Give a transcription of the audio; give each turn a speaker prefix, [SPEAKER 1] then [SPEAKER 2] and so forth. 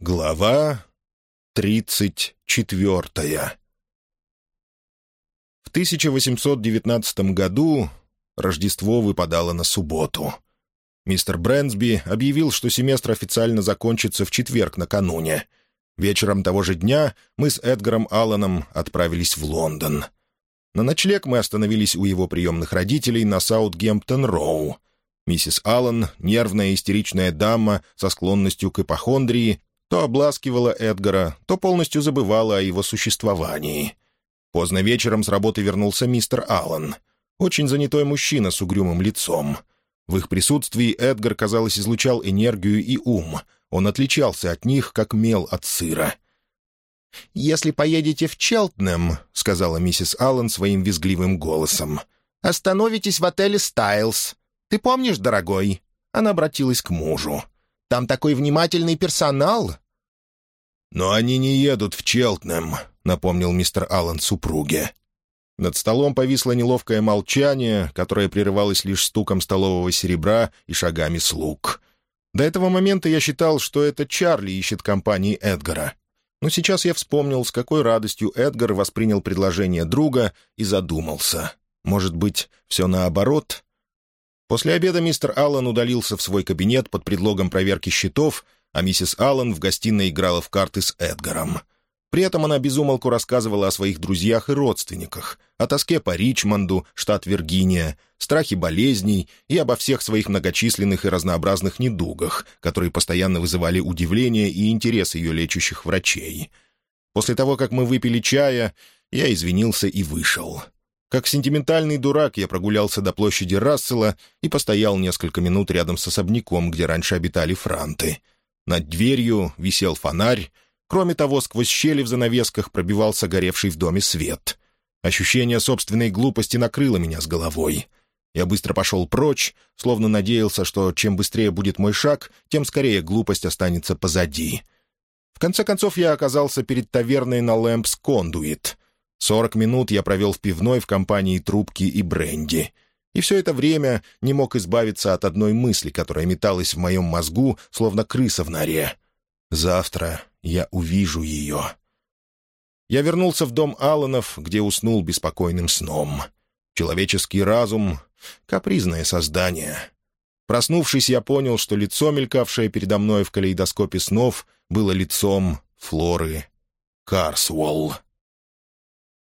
[SPEAKER 1] Глава тридцать четвертая В 1819 году Рождество выпадало на субботу. Мистер Брэнсби объявил, что семестр официально закончится в четверг накануне. Вечером того же дня мы с Эдгаром Алланом отправились в Лондон. На ночлег мы остановились у его приемных родителей на Саутгемптон-Роу. Миссис Аллан, нервная истеричная дама со склонностью к ипохондрии, то обласкивала Эдгара, то полностью забывала о его существовании. Поздно вечером с работы вернулся мистер Аллан. Очень занятой мужчина с угрюмым лицом. В их присутствии Эдгар, казалось, излучал энергию и ум. Он отличался от них, как мел от сыра. «Если поедете в Челтнем», — сказала миссис Аллан своим визгливым голосом, — «остановитесь в отеле «Стайлз». Ты помнишь, дорогой?» Она обратилась к мужу. Там такой внимательный персонал».
[SPEAKER 2] «Но они не едут в Челтнем», — напомнил мистер Аллан супруге.
[SPEAKER 1] Над столом повисло неловкое молчание, которое прерывалось лишь стуком столового серебра и шагами слуг. До этого момента я считал, что это Чарли ищет компании Эдгара. Но сейчас я вспомнил, с какой радостью Эдгар воспринял предложение друга и задумался. Может быть, все наоборот? После обеда мистер Аллан удалился в свой кабинет под предлогом проверки счетов, а миссис Аллан в гостиной играла в карты с Эдгаром. При этом она безумолку рассказывала о своих друзьях и родственниках, о тоске по Ричмонду, штат Виргиния, страхе болезней и обо всех своих многочисленных и разнообразных недугах, которые постоянно вызывали удивление и интерес ее лечащих врачей. После того, как мы выпили чая, я извинился и вышел. Как сентиментальный дурак я прогулялся до площади Рассела и постоял несколько минут рядом с особняком, где раньше обитали франты. Над дверью висел фонарь. Кроме того, сквозь щели в занавесках пробивался горевший в доме свет. Ощущение собственной глупости накрыло меня с головой. Я быстро пошел прочь, словно надеялся, что чем быстрее будет мой шаг, тем скорее глупость останется позади. В конце концов, я оказался перед таверной на Лэмпс Кондуит — Сорок минут я провел в пивной в компании трубки и бренди. И все это время не мог избавиться от одной мысли, которая металась в моем мозгу, словно крыса в норе. Завтра я увижу ее. Я вернулся в дом Алланов, где уснул беспокойным сном. Человеческий разум — капризное создание. Проснувшись, я понял, что лицо, мелькавшее передо мной в калейдоскопе снов, было лицом Флоры Карсуолл.